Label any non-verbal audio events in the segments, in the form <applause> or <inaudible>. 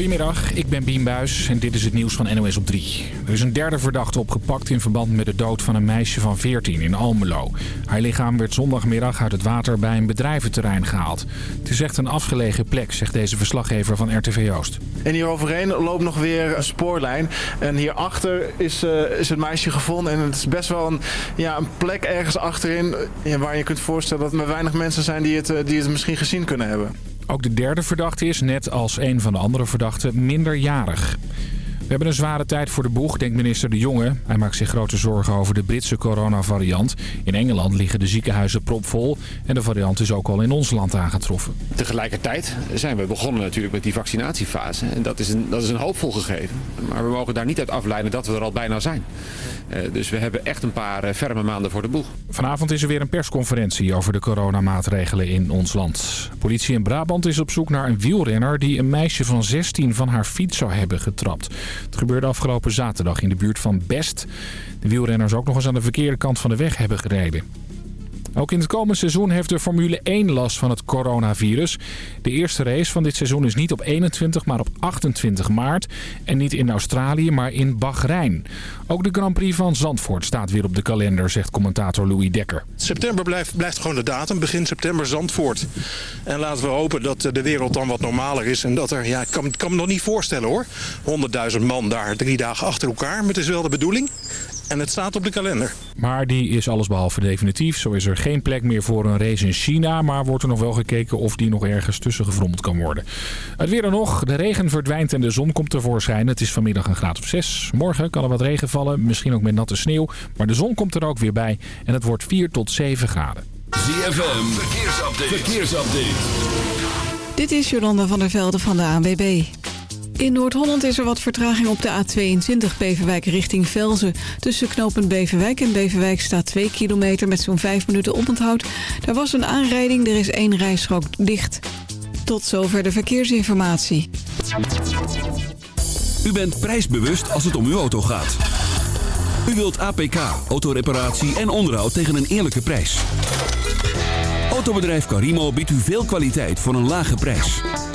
Goedemiddag, ik ben Bien en dit is het nieuws van NOS op 3. Er is een derde verdachte opgepakt in verband met de dood van een meisje van 14 in Almelo. Haar lichaam werd zondagmiddag uit het water bij een bedrijventerrein gehaald. Het is echt een afgelegen plek, zegt deze verslaggever van RTV Oost. En hier overheen loopt nog weer een spoorlijn. En hierachter is, uh, is het meisje gevonden. En het is best wel een, ja, een plek ergens achterin waar je kunt voorstellen dat er maar weinig mensen zijn die het, eh, die het misschien gezien kunnen hebben. Ook de derde verdachte is, net als een van de andere verdachten, minderjarig. We hebben een zware tijd voor de boeg, denkt minister De Jonge. Hij maakt zich grote zorgen over de Britse coronavariant. In Engeland liggen de ziekenhuizen propvol en de variant is ook al in ons land aangetroffen. Tegelijkertijd zijn we begonnen natuurlijk met die vaccinatiefase. En dat is een, dat is een hoopvol gegeven. Maar we mogen daar niet uit afleiden dat we er al bijna zijn. Uh, dus we hebben echt een paar uh, ferme maanden voor de boeg. Vanavond is er weer een persconferentie over de coronamaatregelen in ons land. Politie in Brabant is op zoek naar een wielrenner die een meisje van 16 van haar fiets zou hebben getrapt. Het gebeurde afgelopen zaterdag in de buurt van Best. De wielrenners ook nog eens aan de verkeerde kant van de weg hebben gereden. Ook in het komende seizoen heeft de Formule 1 last van het coronavirus. De eerste race van dit seizoen is niet op 21, maar op 28 maart. En niet in Australië, maar in Bahrein. Ook de Grand Prix van Zandvoort staat weer op de kalender, zegt commentator Louis Dekker. September blijft, blijft gewoon de datum, begin september Zandvoort. En laten we hopen dat de wereld dan wat normaler is. En dat er, ja, ik kan, kan me nog niet voorstellen hoor, 100.000 man daar drie dagen achter elkaar. Maar het is wel de bedoeling. En het staat op de kalender. Maar die is allesbehalve definitief. Zo is er geen plek meer voor een race in China. Maar wordt er nog wel gekeken of die nog ergens tussen gefrommeld kan worden. Het weer er nog. De regen verdwijnt en de zon komt tevoorschijn. Het is vanmiddag een graad of 6. Morgen kan er wat regen vallen. Misschien ook met natte sneeuw. Maar de zon komt er ook weer bij. En het wordt 4 tot 7 graden. ZFM. Verkeersupdate. Verkeersupdate. Dit is Jolanda van der Velde van de ANWB. In Noord-Holland is er wat vertraging op de A22 Beverwijk richting Velzen. Tussen knooppunt Beverwijk en Beverwijk staat 2 kilometer met zo'n 5 minuten oponthoud. Daar was een aanrijding, er is één rijstrook dicht. Tot zover de verkeersinformatie. U bent prijsbewust als het om uw auto gaat. U wilt APK, autoreparatie en onderhoud tegen een eerlijke prijs. Autobedrijf Carimo biedt u veel kwaliteit voor een lage prijs.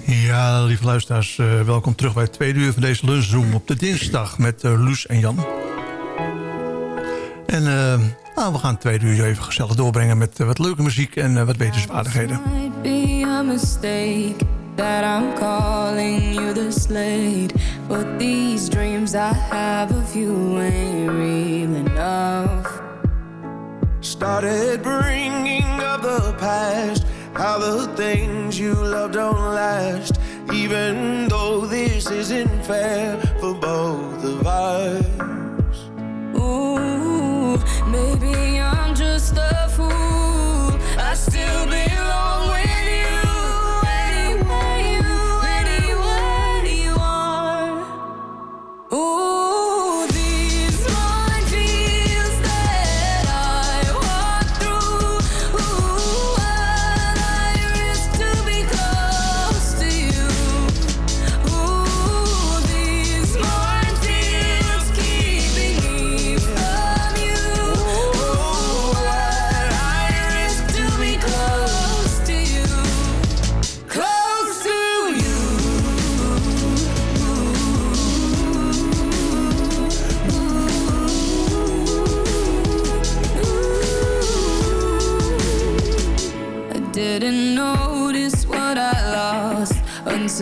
Ja, lieve luisteraars, eh, welkom terug bij het tweede uur van deze lunchroom op de dinsdag met Luus en Jan. En eh, nou, we gaan het tweede uur even gezellig doorbrengen met wat leuke muziek en eh, wat wetenswaardigheden. might be a mistake that I'm calling you the slate. But these dreams I have of you ain't real enough. Started bringing up the past, how the things you love don't last. Even though this isn't fair for both of us. Ooh, maybe I'm just a fool. I still belong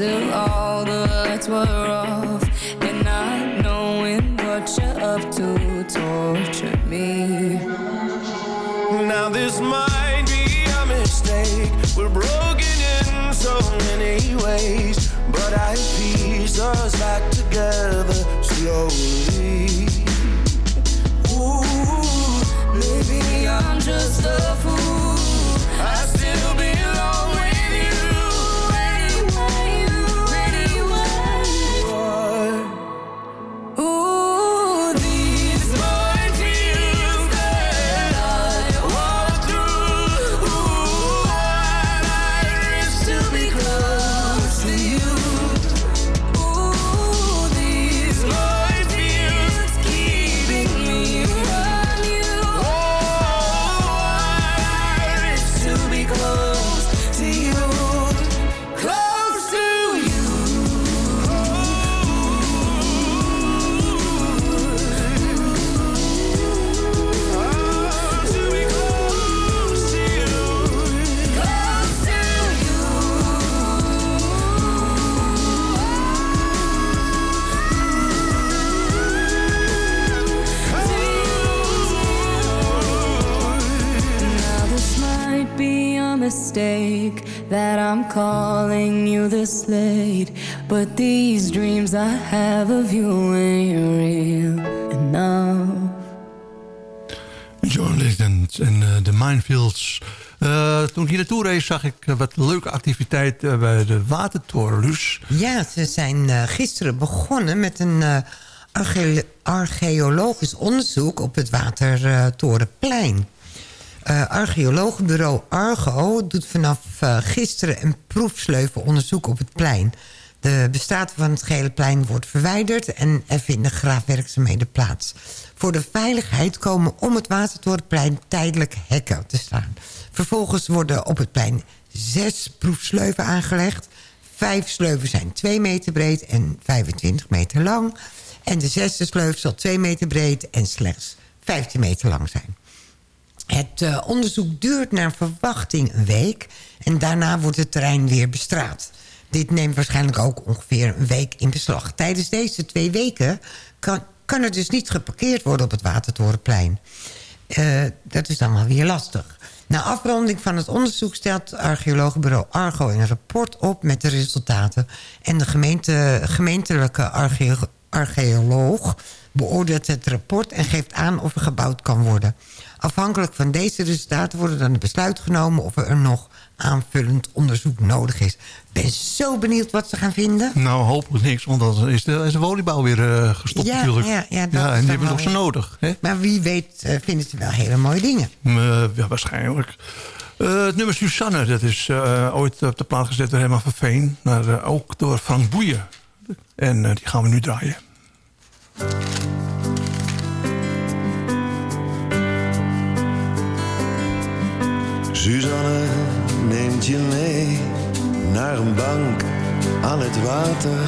until all the lights were off. And not knowing what you're up to tortured me. Now this might be a mistake. We're broken in so many ways, but I piece us back together slowly. Ooh, maybe I'm just a fool. I calling you this late, but these dreams I have of you ain't real enough. John Legend en eh, de Minefields. Eh, toen ik hier naartoe reed zag ik eh, wat leuke activiteit eh, bij de Watertorenlus. Ja, ze zijn eh, gisteren begonnen met een arche- archeologisch onderzoek op het Watertorenplein. Eh archeologenbureau Argo doet vanaf eh, gisteren een proefsleuvenonderzoek op het plein. De bestrating van het gehele plein wordt verwijderd en er vinden graafwerkzaamheden plaats. Voor de veiligheid komen om het Watertorenplein tijdelijk hekken te staan. Vervolgens worden op het plein zes proefsleuven aangelegd. Vijf sleuven zijn 2 meter breed en 25 meter lang. En de zesde sleuf zal 2 meter breed en slechts 15 meter lang zijn. Het eh, onderzoek duurt naar verwachting een week... en daarna wordt het terrein weer bestraat. Dit neemt waarschijnlijk ook ongeveer een week in beslag. Tijdens deze twee weken kan, kan er dus niet geparkeerd worden op het Watertorenplein. Eh, dat is dan wel weer lastig. Na afronding van het onderzoek stelt archeologenbureau Argo een rapport op met de resultaten. En de gemeente, gemeentelijke archeo- archeoloog beoordeelt het rapport en geeft aan of er gebouwd kan worden. Afhankelijk van deze resultaten wordt dan een besluit genomen of er nog aanvullend onderzoek nodig is. Ik ben zo benieuwd wat ze gaan vinden. Nou, hopelijk niks, want dan is de, is de volleybouw weer eh, gestopt Ja, natuurlijk. ja, ja, dat is en die hebben nog zo nodig. Hè? Maar wie weet eh, vinden ze wel hele mooie dingen. Eh, ja, waarschijnlijk. Het nummer Susanne, dat is ooit op de plaat gezet door Herman van Veen. Maar ook door Frank Boeien. En die gaan we nu draaien. Suzanne neemt je mee naar een bank aan het water.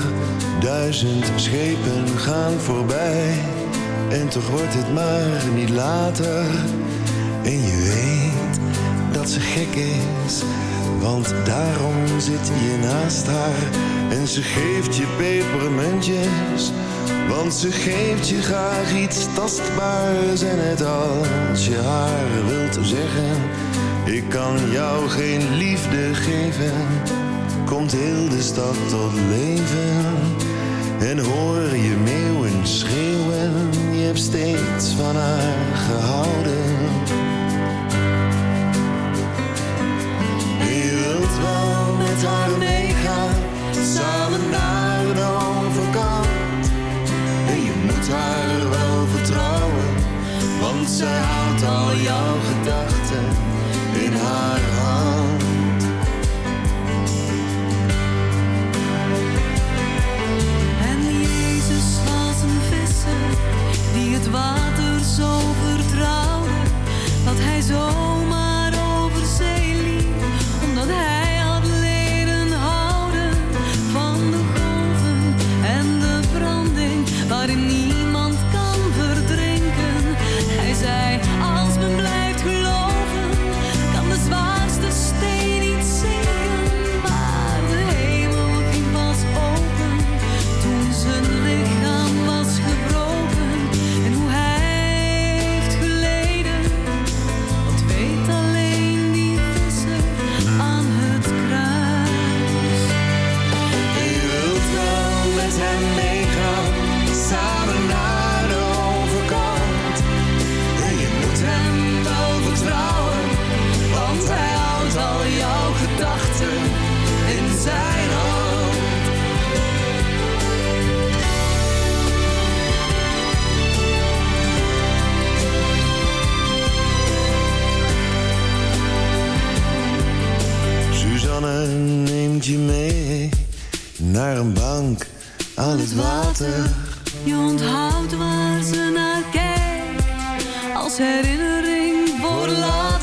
Duizend schepen gaan voorbij en toch wordt het maar niet later. En je weet dat ze gek is, want daarom zit je naast haar. En ze geeft je pepermuntjes, want ze geeft je graag iets tastbaars. En het als je haar wilt zeggen, ik kan jou geen liefde geven. Komt heel de stad tot leven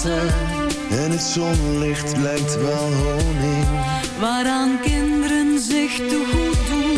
En het zonlicht lijkt wel honing. Waaraan kinderen zich te goed doen.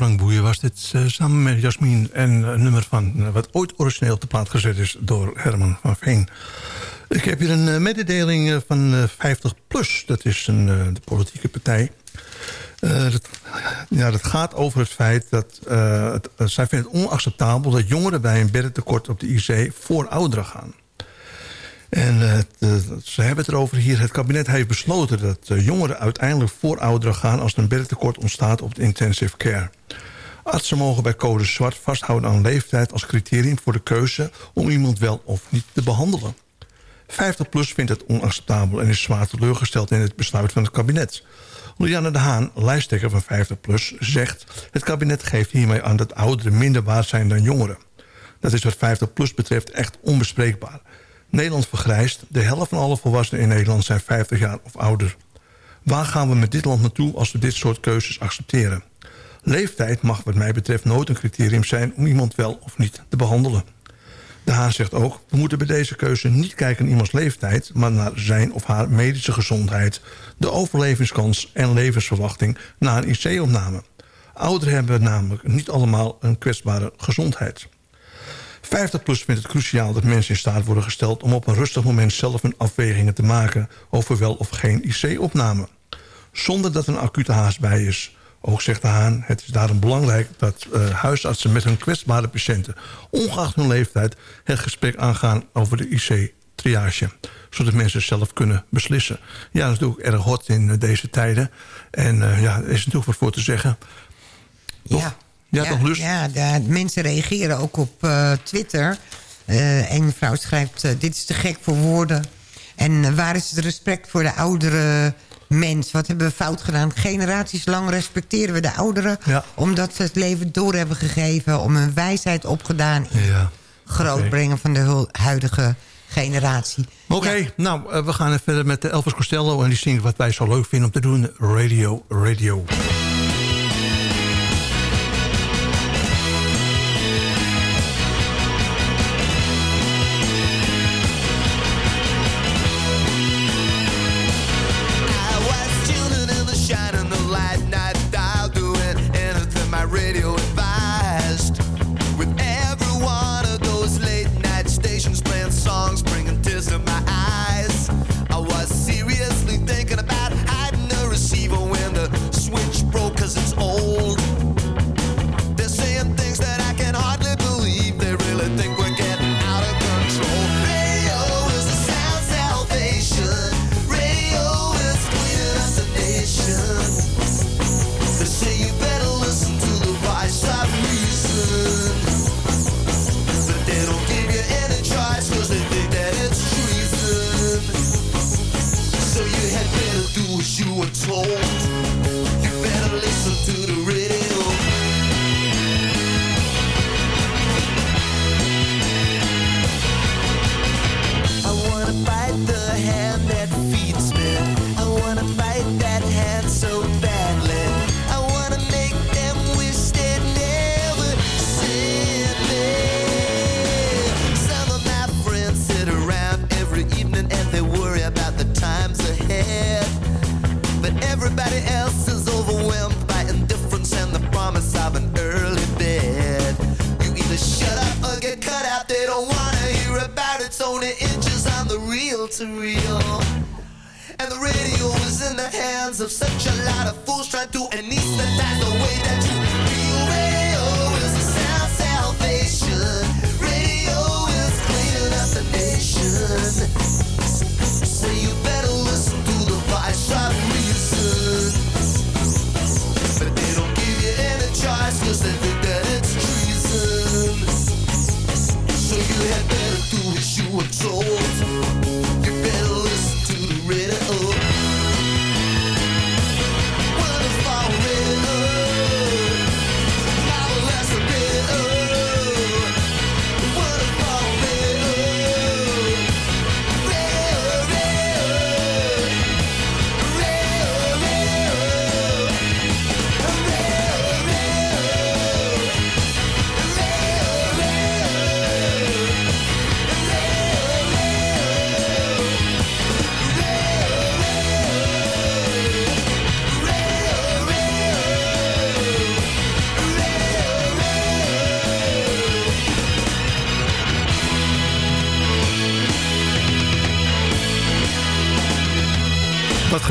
Frank Boeien was dit eh, samen met Jasmin. En een nummer van eh, wat ooit origineel op de plaat gezet is door Herman van Veen. Ik heb hier een mededeling van eh, 50PLUS. Dat is een, de politieke partij. Dat, ja, dat gaat over het feit dat... het, zij vinden het onacceptabel dat jongeren bij een beddentekort op de IC voor ouderen gaan. En eh, de- ze hebben het erover hier. Het kabinet heeft besloten dat eh, jongeren uiteindelijk voor ouderen gaan... als er een beddentekort ontstaat op de intensive care. Artsen mogen bij code zwart vasthouden aan leeftijd... als criterium voor de keuze om iemand wel of niet te behandelen. 50PLUS vindt het onacceptabel en is zwaar teleurgesteld in het besluit van het kabinet. Lianne de Haan, lijsttrekker van 50PLUS, zegt... het kabinet geeft hiermee aan dat ouderen minder waard zijn dan jongeren. Dat is wat 50PLUS betreft echt onbespreekbaar. Nederland vergrijst. De helft van alle volwassenen in Nederland zijn 50 jaar of ouder. Waar gaan we met dit land naartoe als we dit soort keuzes accepteren? Leeftijd mag wat mij betreft nooit een criterium zijn... om iemand wel of niet te behandelen. De Haan zegt ook, we moeten bij deze keuze niet kijken naar iemands leeftijd... maar naar zijn of haar medische gezondheid... de overlevingskans en levensverwachting na een IC-opname. Ouderen hebben namelijk niet allemaal een kwetsbare gezondheid. 50PLUS vindt het cruciaal dat mensen in staat worden gesteld... om op een rustig moment zelf hun afwegingen te maken... over wel of geen IC-opname. Zonder dat er een acute haast bij is. Ook zegt de Haan, het is daarom belangrijk dat eh, huisartsen met hun kwetsbare patiënten... ongeacht hun leeftijd het gesprek aangaan over de IC-triage. Zodat mensen zelf kunnen beslissen. Ja, dat is natuurlijk erg hot in eh, deze tijden. En eh, ja, er is natuurlijk wat voor te zeggen. Ja. Ja, toch, Lus? Ja, de, mensen reageren ook op eh, Twitter. Eh een mevrouw schrijft, eh, dit is te gek voor woorden. En waar is het respect voor de oudere mens? Wat hebben we fout gedaan? Generaties lang respecteren we de ouderen... Ja. omdat ze het leven door hebben gegeven... om hun wijsheid opgedaan in Ja. grootbrengen van de huidige generatie. Oké, nou, we gaan even verder met de Elvis Costello... en die zingt wat wij zo leuk vinden om te doen. Radio, radio.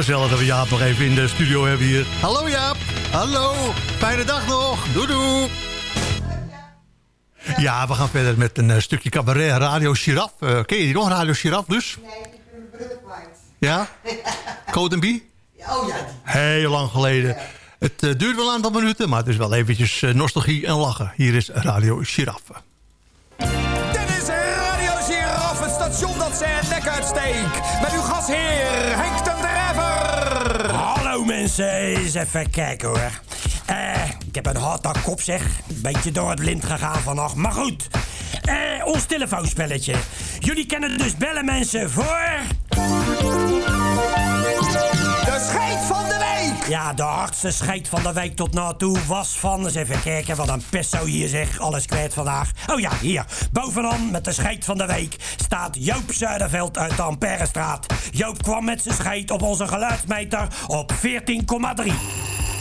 Gezellig dat we Jaap nog even in de studio hebben hier. Hallo Jaap. Hallo. Fijne dag nog. Doei doei. Ja, we gaan verder met een eh, stukje cabaret. Radio Giraf. Eh, ken je die nog? Radio Giraf dus? Nee, ik ben bril kwijt. Ja? <laughs> Code B? Oh ja, die. Heel lang geleden. Het eh, duurt wel een aantal minuten, maar het is wel eventjes nostalgie en lachen. Hier is Radio Giraf. Dit is Radio Giraffe, het station dat zijn nek uitsteekt. Met uw Drijver. Hallo mensen, eens even kijken hoor. Eh, ik heb een harde kop zeg. Beetje door het lint gegaan vannacht. Maar goed, eh, ons telefoonspelletje. Jullie kennen dus bellen mensen voor... De scheet van. Ja, de hardste scheet van de week tot nu toe was van... Eens even kijken, wat een pesto hier zeg. Alles kwijt vandaag. Oh ja, hier. Bovenaan met de scheet van de week staat Joop Zuiderveld uit de Amperestraat. Joop kwam met zijn scheet op onze geluidsmeter op 14,3.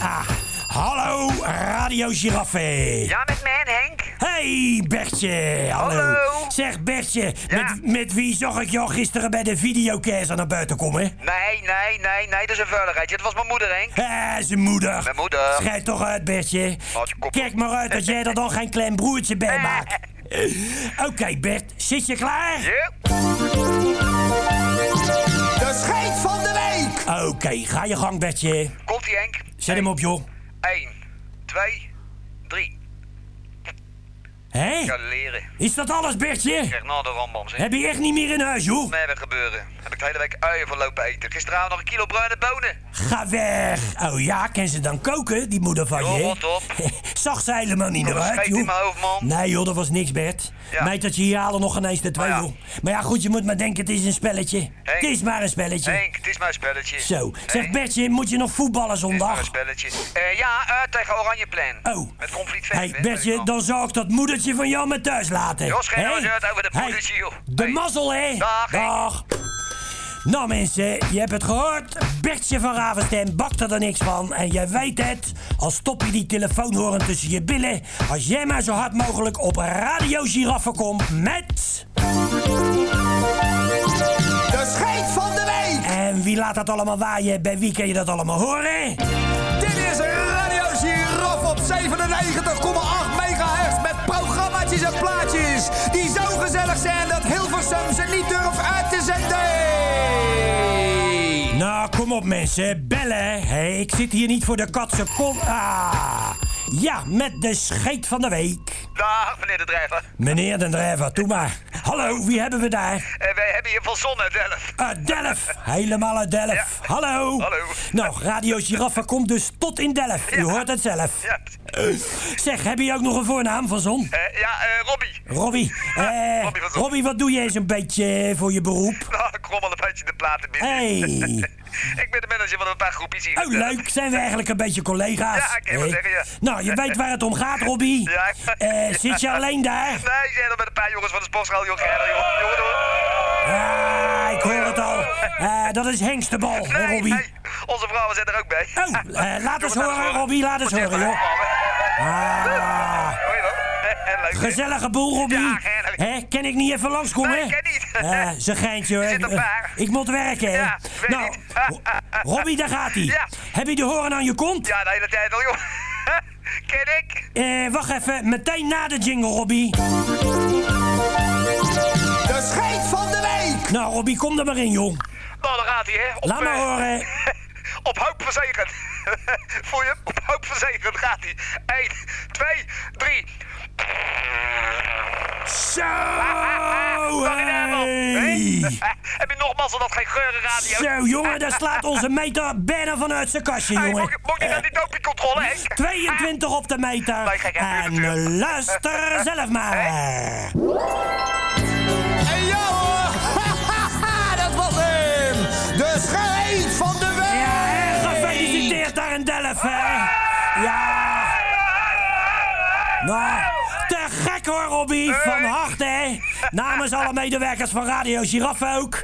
Ah, hallo, Radio Giraffe. Ja, met mij, Henk. Hey, Bertje. Hallo. Hallo. Zeg, Bertje, met, met wie zag ik jou gisteren bij de videocaster naar buiten komen? Nee, nee, nee, nee, dat is een vuiligheidje. Dat was mijn moeder, Henk. Hé, zijn moeder. Mijn moeder. Schijt toch uit, Bertje. Kijk maar uit dat jij er dan geen klein broertje bij maakt. Oké, Bert, zit je klaar? Ja. De scheet van de week. Oké, ga je gang, Bertje. Komt-ie, Henk. Zet hem op, joh. 1, 2, 3. Hé? Ik ga leren. Is dat alles, Bertje? Ik krijg na de rambam, zeg. Heb je echt niet meer in huis, joh? Nee, wat gebeuren? Heb ik de hele week uien voor lopen eten. Gisteravond nog een kilo bruine bonen. Ga weg. Oh ja, kan ze dan koken, die moeder van Joh, je? rot op. <laughs> Zag ze helemaal niet Kom, naar uit, scheet in joh. mijn hoofd, man. Nee, joh, dat was niks, Bert. Ja. Meid dat je hier halen nog ineens de twee, Maar ja. joh. Maar ja, goed, je moet maar denken, het is een spelletje. Henk. Het is maar een spelletje. Henk, het is mijn spelletje. Zo. Zeg, Bertje, moet je nog voetballen Het is zondag? spelletje. Eh, ja, eh, tegen Oranjeplan. Oh. Met Conflict Hey, Bertje, dan zou ik dat moedertje van jou maar thuis laten. Jos, geen Hè? hey? over de Hey, moedertje, joh. De mazzel, hè? Dag. Nou mensen, je hebt het gehoord. Bertje van Ravenstem bakt er niks van. En jij weet het, al stop je die telefoonhoorn tussen je billen... als jij maar zo hard mogelijk op Radio Giraffe komt met... De scheet van de week. En wie laat dat allemaal waaien? Bij wie kan je dat allemaal horen? Dit is Radio Giraffe op 97,8 megahertz met die zo gezellig zijn dat Hilversum ze niet durft uit te zenden. Nou, kom op mensen, bellen. Hey, ik zit hier niet voor de katse kom. Ah, ja, met de scheet van de week. Dag, meneer de drijver. Meneer de drijver, doe maar. Hallo, wie hebben we daar? Eh, wij hebben hier van Zon uit Delft. Uit Delft, helemaal uit Delft. Hallo. Hallo. Nou, Radio Giraffe komt dus tot in Delft. U hoort het zelf. Ja. Eh, zeg, heb je ook nog een voornaam van Zon? Eh, ja, eh, Robbie. Robbie. Eh, Robbie van Zon. Robbie, wat doe jij eens een beetje voor je beroep? Nou, ik rommel een beetje de platen binnen. Hey. <laughs> ik ben manager van een paar groepjes hier. Oh, leuk. Zijn we eigenlijk een beetje collega's? Ja, ik wel Hé? zeggen, ja. Nou, je weet waar het om gaat, Robbie. <laughs> Ja. Eh, zit je alleen daar? <laughs> Nee, ik zit er met een paar jongens van de sportschool, joh. Ah, ik hoor het al. Eh, dat is Hengstebal, hè, Nee, Robbie. nee, onze vrouwen zijn er ook bij. Oh, laat <laughs> eens horen, Robbie. Laat eens horen, joh. Ah, leuk, gezellige boel, Robbie. Ja. Hè, kan ik niet even langskomen? Nee, ken Eh, Ze geintje hoor. Eh. Ik moet werken. hè. Ja, weet nou, niet. Ro- Robbie, daar gaat hij. Ja. Heb je de horen aan je kont? Ja, de hele tijd al, joh. <laughs> Ken ik? Eh, wacht even, meteen na de jingle, Robbie. De scheid van de week. Nou, Robbie, kom er maar in, joh. Nou, daar gaat hij, hè. Op, Laat maar horen. <laughs> op hoop verzegen. <laughs> Voel je hem? Op hoop verzegen gaat hij. 1, 2, 3. Zo! <laughs> <laughs> Heb je nog mazzel dat geen geurenradio? Zo, jongen, daar slaat onze meter bijna vanuit zijn kastje, Hey, jongen. mocht ik aan die dopingcontrole, hè? 22 op de meter. Nee, gek, hè, En eh, luister zelf maar. En ja hoor, dat was hem. De scheid Delft, hè. Ja. Nou, te gek hoor, Robbie. Van harte, hè. Namens alle medewerkers van Radio Giraffe ook.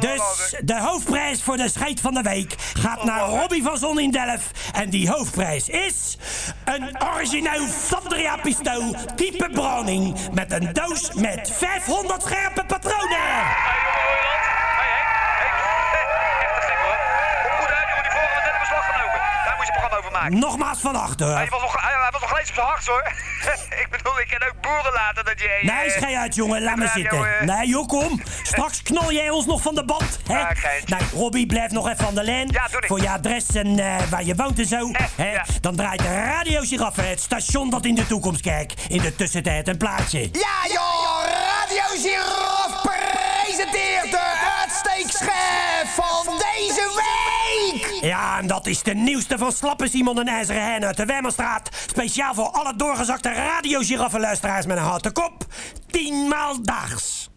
Dus de hoofdprijs voor de scheid van de week gaat naar Robbie van Zon in Delft. En die hoofdprijs is... een origineel Sandria pistool type Browning... met een doos met 500 scherpe patronen. Nogmaals van achter. Hij was nog, hij, hij was nog gelezen op zijn hart, hoor. <laughs> ik bedoel, ik ken ook boeren laten dat je... eh, Nee, schei uit, jongen. Laat me zitten. eh. Nee, joh, kom. Straks knal jij ons nog van de band. Hè? nee, Robbie, blijf nog even aan de lijn. Voor je adres en eh, waar je woont en zo. <laughs> hè? Dan draait de Radio Giraffe, het station dat in de toekomst kijkt. In de tussentijd een plaatje. Ja joh, Radio Giraffe presenteert Ja, en dat is de nieuwste van Slappe Simon en IJzeren Hein uit de Wemmerstraat. Speciaal voor alle doorgezakte Radio Giraffe luisteraars met een houten kop. Tienmaal daags.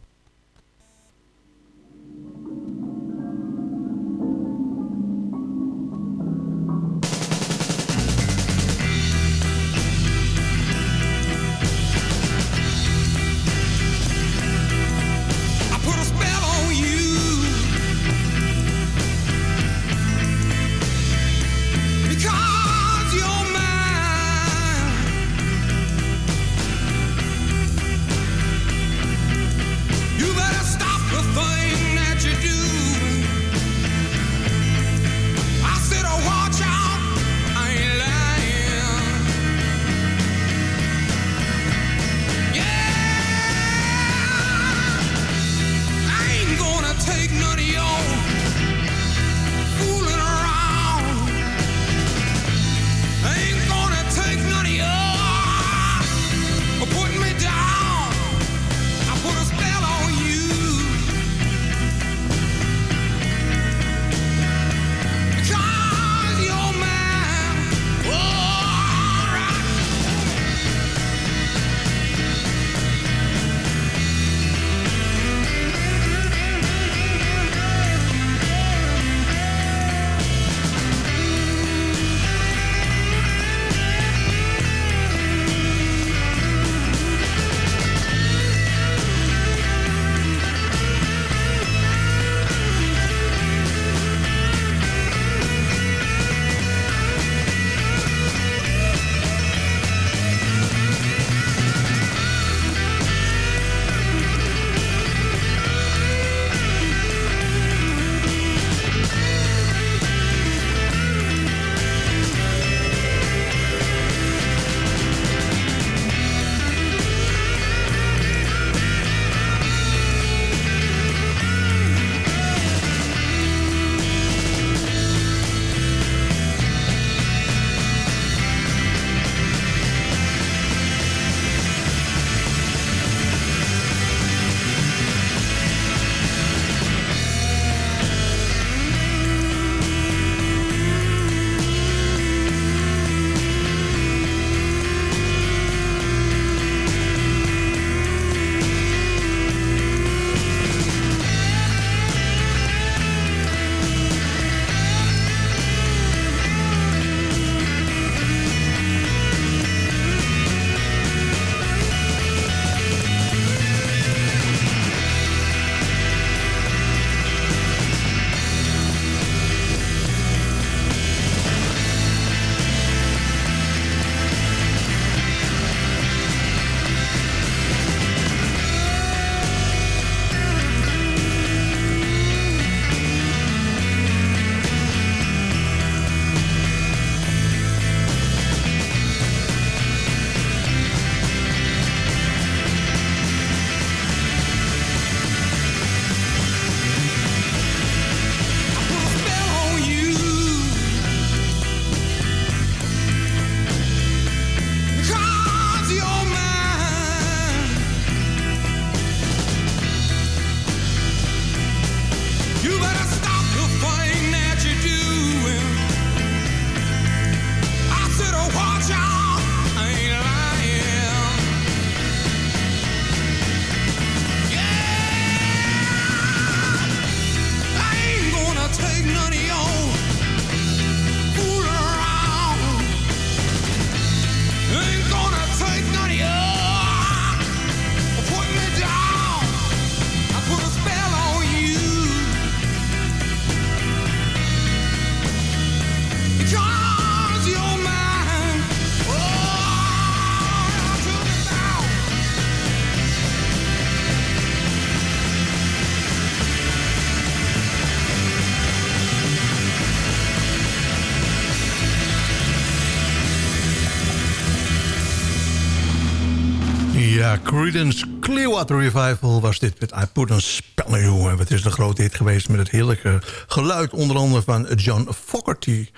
Creedence Clearwater Revival was dit met I Put a Spell on You. Het is een grote hit geweest met het heerlijke geluid... onder andere van John Fogerty.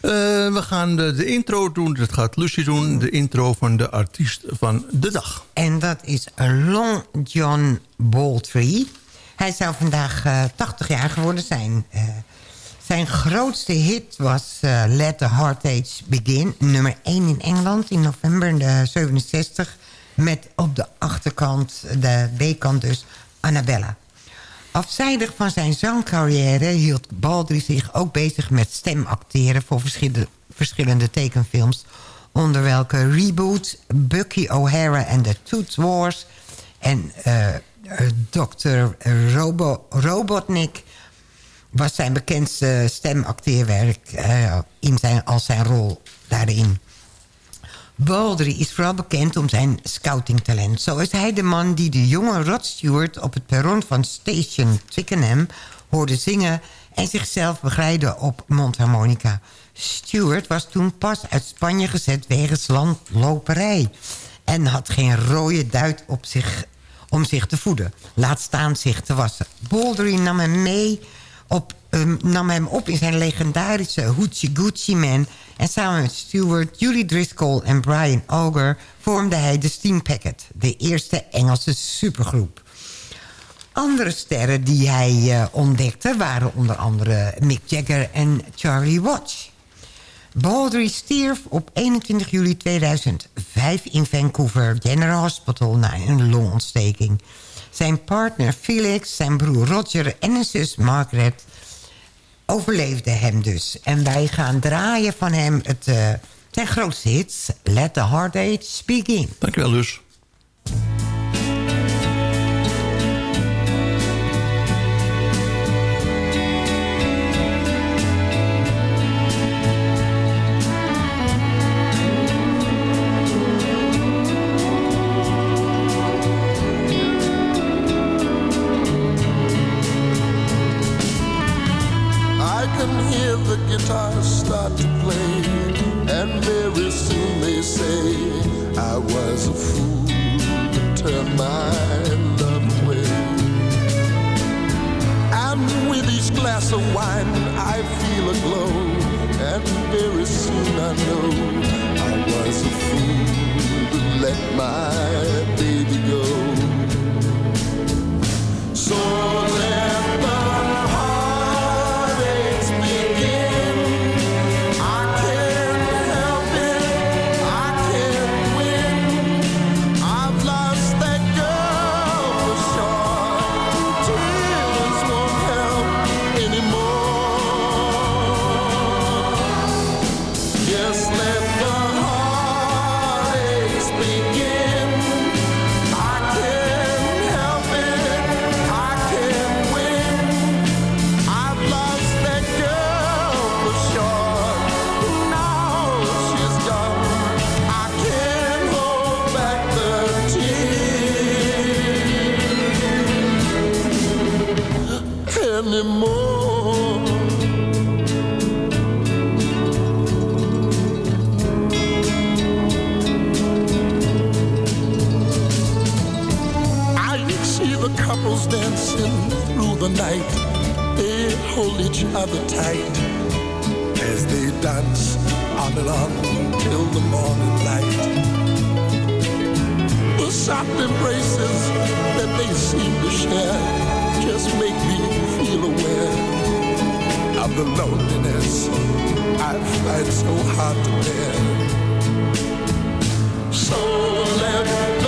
Eh, we gaan de, de intro doen, dat gaat Lucy doen. De intro van de artiest van de dag. En dat is Long John Baldry. Hij zou vandaag eh 80 jaar geworden zijn. Eh, zijn grootste hit was eh, Let the Heartache Begin. Nummer 1 in Engeland in november de 67. Met op de achterkant, de B-kant dus, Annabella. Afzijdig van zijn zangcarrière hield Baldry zich ook bezig met stemacteren... voor verschillende, verschillende tekenfilms. Onder welke Reboot, Bucky O'Hara en The Tooth Wars... en eh, eh, Dr. Robo, Robotnik was zijn bekendste stemacteerwerk eh, in zijn, als zijn rol daarin. Baldry is vooral bekend om zijn scoutingtalent. Zo is hij de man die de jonge Rod Stewart op het perron van Station Twickenham hoorde zingen en zichzelf begeleiden op mondharmonica. Stewart was toen pas uit Spanje gezet wegens landloperij en had geen rode duit op zich om zich te voeden. Laat staan zich te wassen. Baldry nam hem mee op, um, nam hem op in zijn legendarische Hoochie Gucci Man... en samen met Stewart, Julie Driscoll en Brian Auger... vormde hij de Steam Packet, de eerste Engelse supergroep. Andere sterren die hij uh, ontdekte waren onder andere Mick Jagger en Charlie Watts. Baldry stierf op 21 juli 2005 in Vancouver General Hospital na een longontsteking. Zijn partner Felix, zijn broer Roger en een zus Margaret overleefden hem dus. En wij gaan draaien van hem het, uh, zijn grootste hits... Let the Heartache Begin. Dankjewel, Lus. Start to play, and very soon they say I was a fool to turn my love away. And with each glass of wine, I feel a glow, and very soon I know I was a fool to let my baby go. So hold each other tight as they dance on and on till the morning light. The soft embraces that they seem to share just make me feel aware of the loneliness I find so hard to bear. So let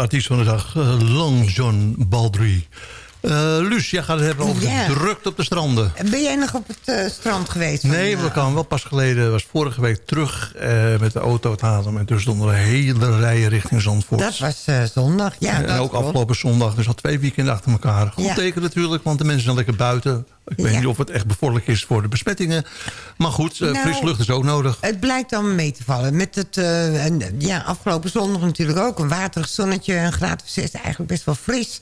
artiest van de dag, eh, Long John Baldry. Eh Luus, jij gaat het hebben over drukte op de stranden. Ben jij nog op het eh, strand geweest? Nee, eh, we kwamen wel pas geleden, was vorige week terug met de auto uit Haarlem. En toen stonden we hele rijen richting Zandvoort. Dat was zondag, ja. en dat ook klopt. afgelopen zondag, dus al twee weekenden achter elkaar. Goed Ja. teken natuurlijk, want de mensen zijn lekker buiten. Ik weet Ja. niet of het echt bevorderlijk is voor de besmettingen. Maar goed, Nou, frisse lucht is ook nodig. Het blijkt dan mee te vallen. Met het, en, ja, afgelopen zondag natuurlijk ook. Een waterig zonnetje, een graad of zes, eigenlijk best wel fris.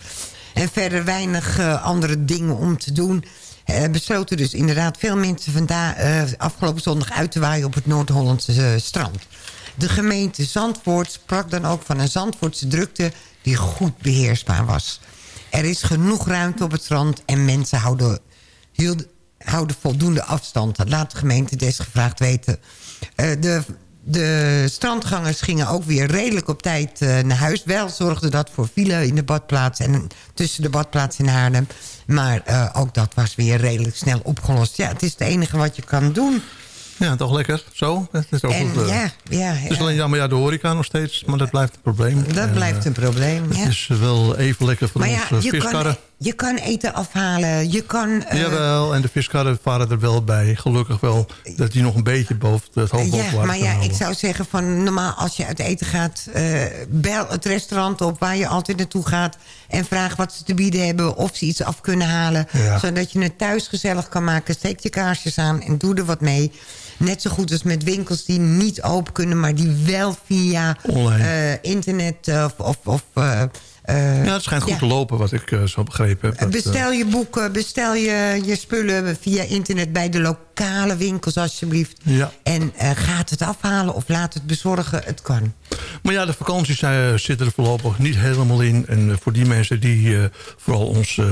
En verder weinig eh, andere dingen om te doen. Eh, besloten dus inderdaad veel mensen vandaag, eh, afgelopen zondag uit te waaien op het Noord-Hollandse strand. De gemeente Zandvoort sprak dan ook van een Zandvoortse drukte die goed beheersbaar was. Er is genoeg ruimte op het strand en mensen houden, houden voldoende afstand. Dat laat de gemeente desgevraagd weten. De, de strandgangers gingen ook weer redelijk op tijd eh, naar huis. Wel zorgde dat voor file in de badplaats en tussen de badplaats in Haarlem. Maar eh, ook dat was weer redelijk snel opgelost. Ja, het is het enige wat je kan doen. Ja, toch lekker. Zo. Het is, ook En goed, eh, ja, ja, het is ja. alleen jammer, ja, de horeca nog steeds. Maar dat blijft een probleem. Dat En, blijft een probleem, ja. Het is wel even lekker voor Maar ja, onze je viskarren. kan, je kan eten afhalen. Je kan... eh, Jawel, en de viskarren varen er wel bij. Gelukkig wel dat die nog een beetje boven het hoofd boven Ja, maar ja, houden. ik zou zeggen van normaal als je uit eten gaat... eh, bel het restaurant op waar je altijd naartoe gaat... en vraag wat ze te bieden hebben of ze iets af kunnen halen. Ja. Zodat je het thuis gezellig kan maken. Steek je kaarsjes aan en doe er wat mee. Net zo goed als met winkels die niet open kunnen... maar die wel via eh, internet of... of, of eh, eh, ja, het schijnt goed ja. te lopen, wat ik eh, zo begrepen heb. Dat, eh, Bestel je boeken, bestel je, je spullen via internet bij de lokale winkels alsjeblieft. Ja. En eh, gaat het afhalen of laat het bezorgen, het kan. Maar ja, de vakanties eh, zitten er voorlopig niet helemaal in. En eh, voor die mensen die, eh, vooral onze eh,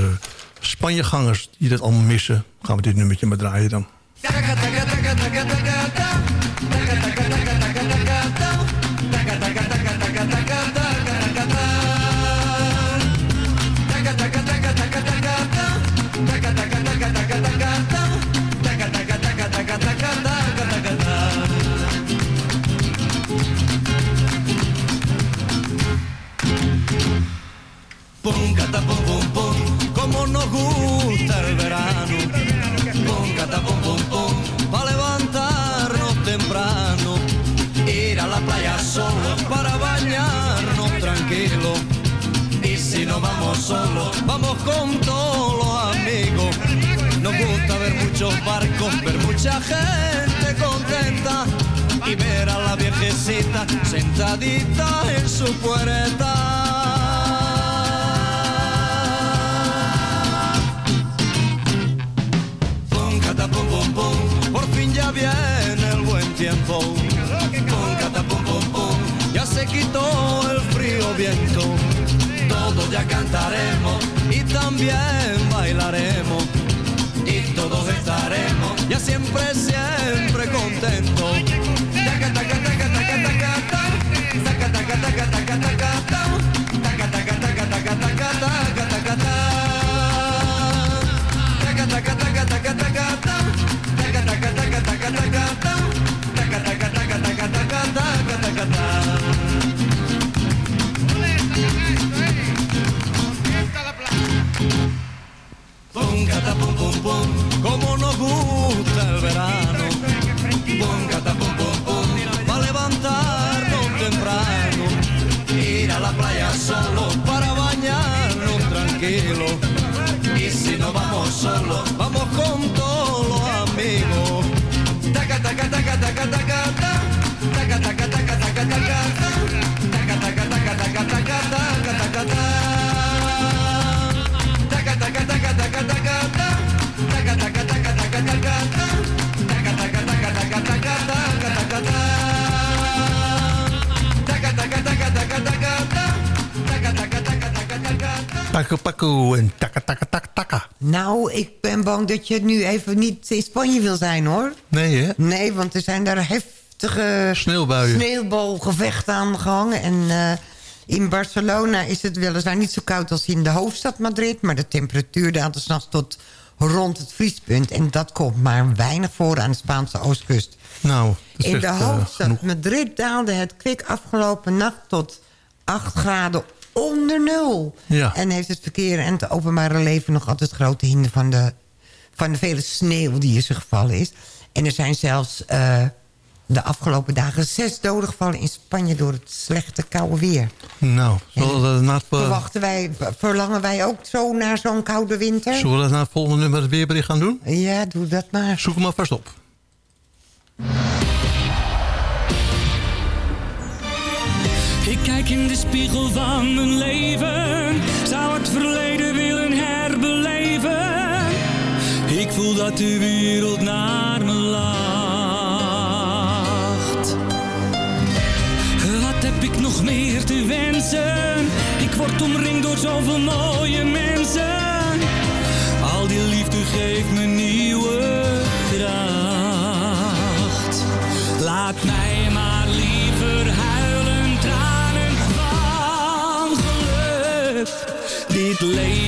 Spanjegangers, die dat allemaal missen... gaan we dit nummertje maar draaien dan. Con todos los amigos. Nos gusta ver muchos barcos, ver mucha gente contenta. Y ver a la viejecita sentadita en su puerta. Pum, cata, pum, pum, por fin ya viene el buen tiempo. Pum, cata, pum, pum, ya se quitó el frío viento. Todos ya cantaremos también bailaremos. Y todos estaremos ya siempre, siempre contentos. Como nos gusta el verano. Pum, cata, pum, pum, pum, para levantarnos temprano. Ir a la playa solo para bañarnos tranquilo. Y si no vamos solos, vamos con todos los amigos. Taca, taca, taca, taca, taca, ta. Taca, Paco en takka taka taka. Nou, ik ben bang dat je nu even niet in Spanje wil zijn hoor. Nee hè? Nee, want er zijn daar heftige Sneeuwbuien. sneeuwbalgevechten aan gehangen. En eh, in Barcelona is het weliswaar nou, niet zo koud als in de hoofdstad Madrid. Maar de temperatuur daalt s'nachts tot rond het vriespunt. En dat komt maar weinig voor aan de Spaanse oostkust. Nou, In de eh, hoofdstad Madrid daalde het kwik afgelopen nacht tot 8 graden onder nul. Ja. En heeft het verkeer en het openbare leven nog altijd grote hinder... van de, van de vele sneeuw die in zijn gevallen is. En er zijn zelfs eh, de afgelopen dagen zes doden gevallen in Spanje... door het slechte koude weer. Nou, zullen we dat na eh, verwachten wij, Verlangen wij ook zo naar zo'n koude winter? Zullen we dat na het volgende nummer het weerbericht gaan doen? Ja, doe dat maar. Zoek hem maar vast op. Ik kijk in de spiegel van mijn leven. Zou het verleden willen herbeleven. Ik voel dat de wereld naar me lacht. Wat heb ik nog meer te wensen? Ik word omringd door zoveel mooie mensen. late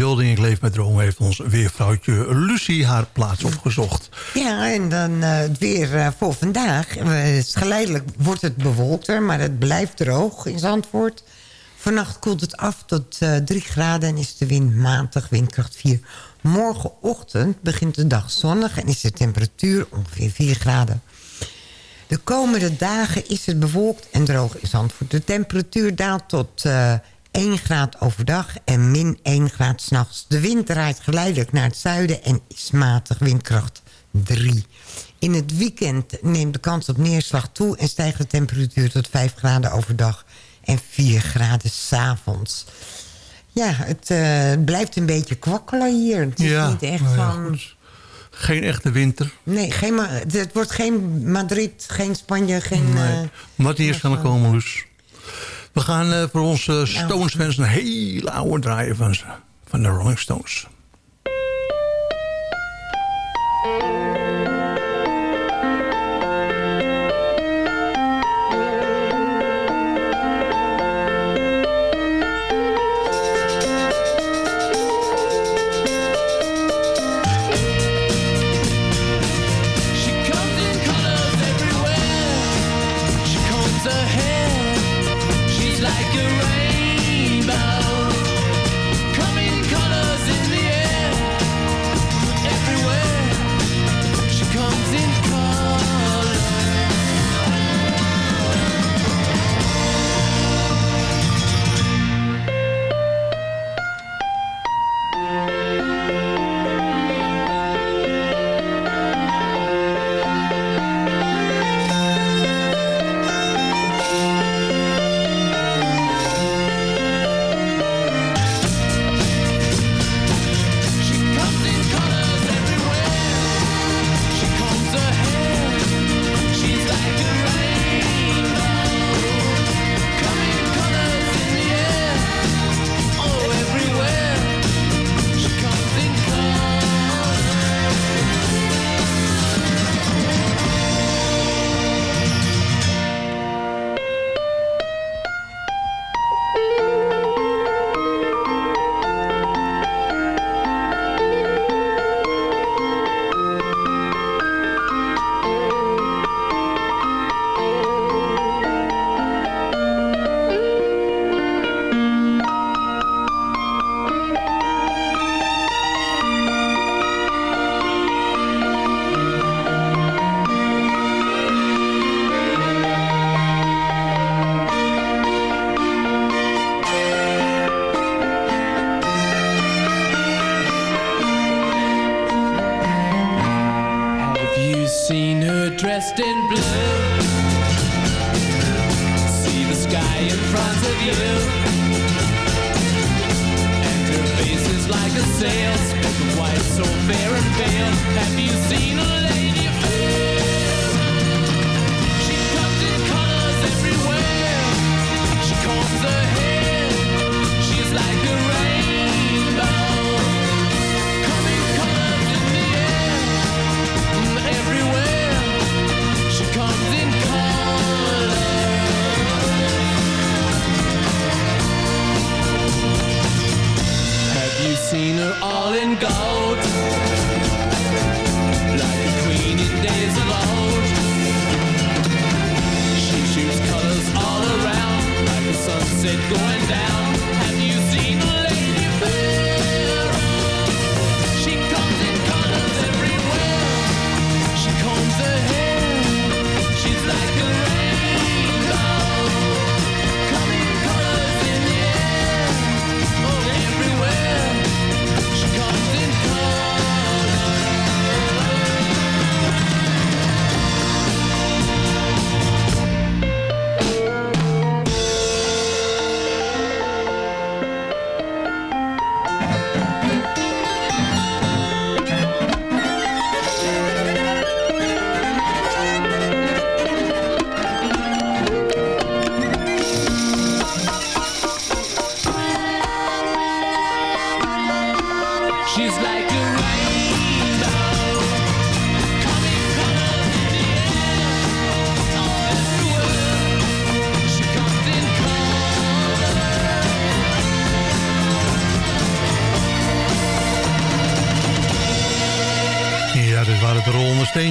Jolding, ik leef met dromen... heeft ons weervrouwtje Lucie haar plaats opgezocht. Ja, en dan eh, het weer eh, voor vandaag. Eh, geleidelijk wordt het bewolkter, maar het blijft droog in Zandvoort. Vannacht koelt het af tot 3 graden en is de wind matig, windkracht 4. Morgenochtend begint de dag zonnig en is de temperatuur ongeveer 4 graden. De komende dagen is het bewolkt en droog in Zandvoort. De temperatuur daalt tot uh, 1 graad overdag en min 1 graad s'nachts. De wind draait geleidelijk naar het zuiden en is matig windkracht 3. In het weekend neemt de kans op neerslag toe... en stijgt de temperatuur tot 5 graden overdag en 4 graden s'avonds. Ja, het eh, blijft een beetje kwakkelen hier. Het is Ja, niet echt nou ja, van... Geen echte winter. Nee, geen het wordt geen Madrid, geen Spanje, geen... Nee. Wat hier er komen, dus. We gaan eh, voor onze Stones fans een hele oude draaien van. Van de Rolling Stones.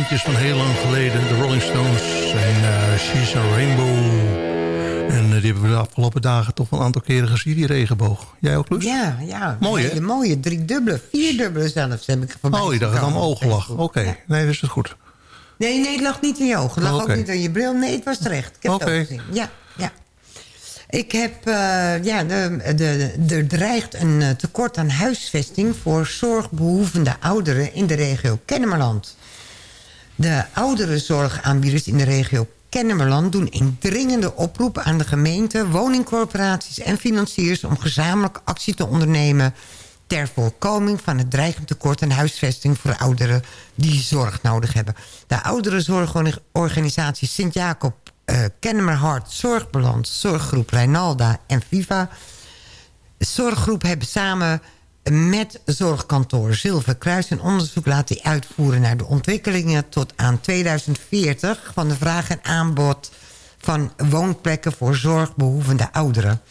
Steentjes van heel lang geleden. De Rolling Stones en eh, She's a Rainbow. En eh, die hebben we de afgelopen dagen toch wel een aantal keren gezien, die regenboog. Jij ook, Loes? Ja, ja. Mooi, hè? Mooie, driedubbele, vierdubbele zelfs heb ik voorbij Oh, je dacht aan mijn ogen lag. Oké, nee, dat is het goed. Nee, nee, het lag niet in je ogen. Het lag ook niet aan je bril. Nee, het was terecht. Ik heb Oké. Ja, ja. Ik heb, eh, ja, de, de, er dreigt een tekort aan huisvesting... voor zorgbehoevende ouderen in de regio Kennemerland. De ouderenzorgaanbieders in de regio Kennemerland... doen een dringende oproep aan de gemeente, woningcorporaties en financiers... om gezamenlijk actie te ondernemen ter voorkoming van het dreigend tekort aan huisvesting voor ouderen die zorg nodig hebben. De ouderenzorgorganisatie Sint-Jacob, uh, Kennemerhart, Zorgbalans, Zorggroep Rijnalda en Viva. Zorggroep hebben samen met zorgkantoor Zilverkruis een onderzoek laten uitvoeren naar de ontwikkelingen tot aan 2040 van de vraag en aanbod van woonplekken voor zorgbehoevende ouderen.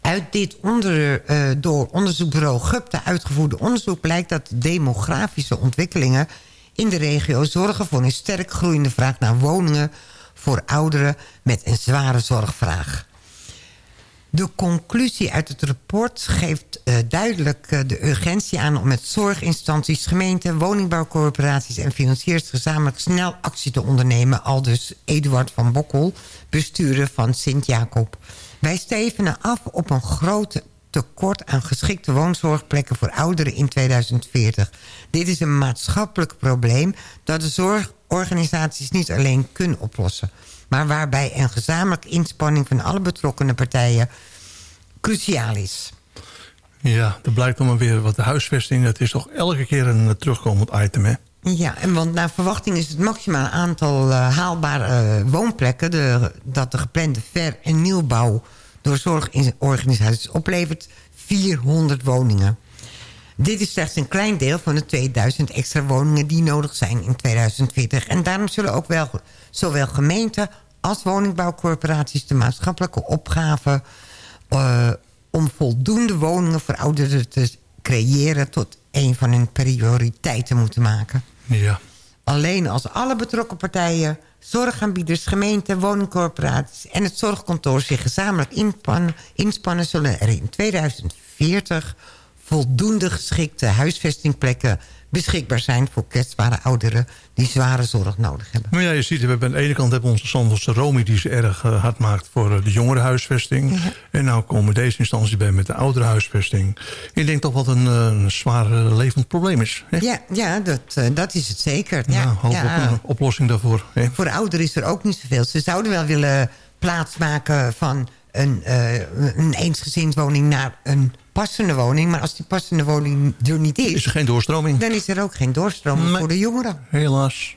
Uit dit onder, uh, door onderzoekbureau GUPTA uitgevoerde onderzoek blijkt dat de demografische ontwikkelingen in de regio zorgen voor een sterk groeiende vraag naar woningen voor ouderen met een zware zorgvraag. De conclusie uit het rapport geeft uh, duidelijk uh, de urgentie aan... om met zorginstanties, gemeenten, woningbouwcorporaties en financiers... gezamenlijk snel actie te ondernemen. Al dus Eduard van Bokkel, bestuurder van Sint-Jacob. Wij stevenen af op een groot tekort aan geschikte woonzorgplekken voor ouderen in 2040. Dit is een maatschappelijk probleem dat de zorgorganisaties niet alleen kunnen oplossen. Maar waarbij een gezamenlijke inspanning van alle betrokkenen partijen cruciaal is. Ja, er blijkt dan maar weer wat de huisvesting. Het is toch elke keer een uh, terugkomend item, hè? Ja, en want naar verwachting is het maximaal aantal uh, haalbare uh, woonplekken... De, dat de geplande ver- en nieuwbouw door zorgorganisaties oplevert 400 woningen. Dit is slechts een klein deel van de 2000 extra woningen die nodig zijn in 2040. En daarom zullen ook wel zowel gemeenten als woningbouwcorporaties... de maatschappelijke opgave uh, om voldoende woningen voor ouderen te creëren... tot een van hun prioriteiten moeten maken. Ja. Alleen als alle betrokken partijen, zorgaanbieders, gemeenten, woningcorporaties... en het zorgkantoor zich gezamenlijk inspannen, inspannen zullen er in 2040 voldoende geschikte huisvestingplekken beschikbaar zijn voor kwetsbare ouderen die zware zorg nodig hebben. Maar ja, je ziet, we hebben aan de ene kant hebben we onze Sandelse Romy... die ze erg uh, hard maakt voor uh, de jongerenhuisvesting. Ja. En nou komen deze instanties bij met de ouderenhuisvesting. Ik denk toch wat een, uh, zwaar levend probleem is. Hè? Ja, ja dat, dat is het zeker. Ja, ja hoop ja. op een oplossing daarvoor. Hè? Voor ouderen is er ook niet zoveel. Ze zouden wel willen plaatsmaken van een, een eensgezinswoning naar een passende woning. Maar als die passende woning er niet is... Is er geen doorstroming? Dan is er ook geen doorstroming nee. voor de jongeren. Helaas.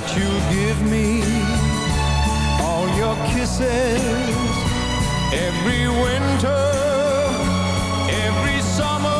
That you'll give me. All your kisses. Every winter, every summer,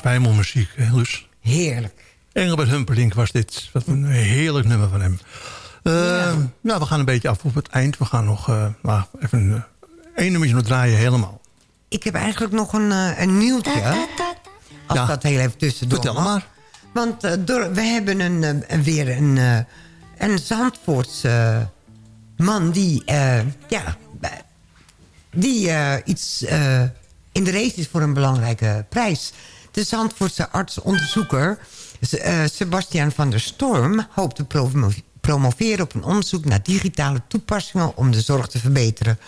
zwijmelmuziek, Luus? Heerlijk. Engelbert Humperdinck was dit. Wat een heerlijk nummer van hem. Eh, Nou, we gaan een beetje af op het eind. We gaan nog nou, even eh, één nummertje nog draaien helemaal. Ik heb eigenlijk nog een, een nieuwtje. Als Ja. dat heel even tussendoor Vertel maar. Want door, we hebben een, weer een, een Zandvoortse man die, ja, die iets in de race is voor een belangrijke prijs. De Zandvoortse arts-onderzoeker eh, Sebastian van der Storm hoopt te promo- promoveren op een onderzoek naar digitale toepassingen om de zorg te verbeteren.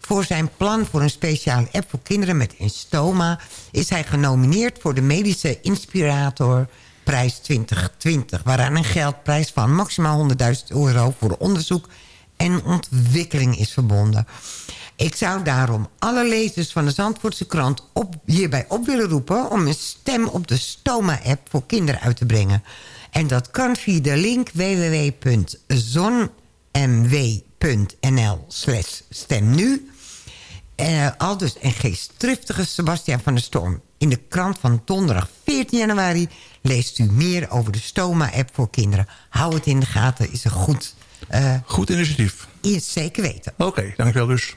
Voor zijn plan voor een speciale app voor kinderen met een stoma... is hij genomineerd voor de Medische Inspirator Prijs 2020... waaraan een geldprijs van maximaal 100.000 euro... voor onderzoek en ontwikkeling is verbonden. Ik zou daarom alle lezers van de Zandvoortse krant op, hierbij op willen roepen... om een stem op de Stoma-app voor kinderen uit te brengen. En dat kan via de link www.zonmw.nl slash stem nu. Eh, al dus een geestdriftige Sebastian van der Storm. In de krant van donderdag 14 januari leest u meer over de Stoma-app voor kinderen. Hou het in de gaten, is een goed... eh, Goed initiatief. zeker weten. Oké, dankjewel dus.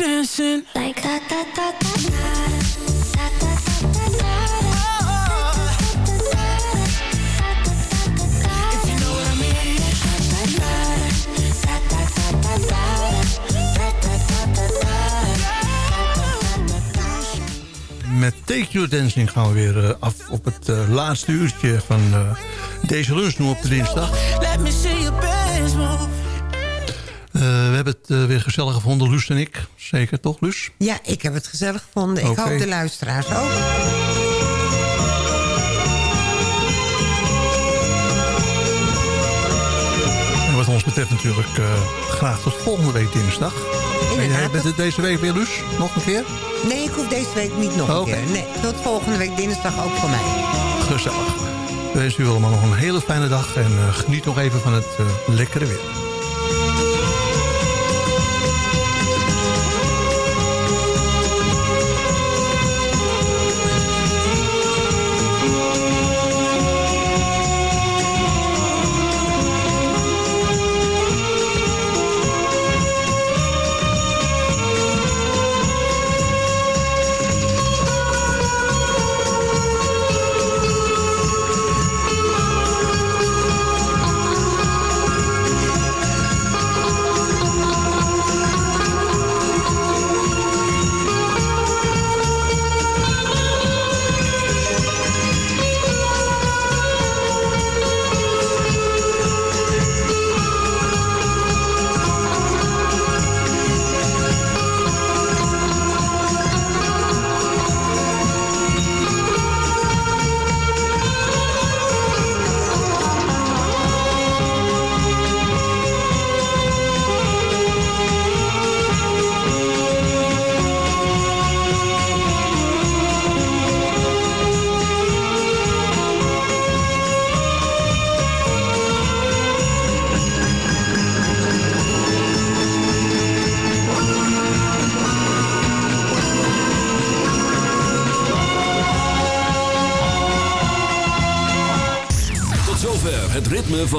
dancing like da da da da da da da da da da met Take Your Dancing gaan we weer af op het uh, laatste uurtje van uh, deze lunchnoem op de dinsdag. Let me see your best move. Uh, we hebben het weer gezellig gevonden, Luus en ik. Zeker toch, Luus? Ja, ik heb het gezellig gevonden. Ik hoop de luisteraars ook. En wat ons betreft natuurlijk eh, graag tot volgende week dinsdag. En jij bent het deze week weer, Luus? Nog een keer? Nee, ik hoef deze week niet nog een Oké. keer. Nee, tot volgende week dinsdag ook voor mij. Gezellig. We wensen u allemaal nog een hele fijne dag. En eh, geniet nog even van het eh, lekkere weer.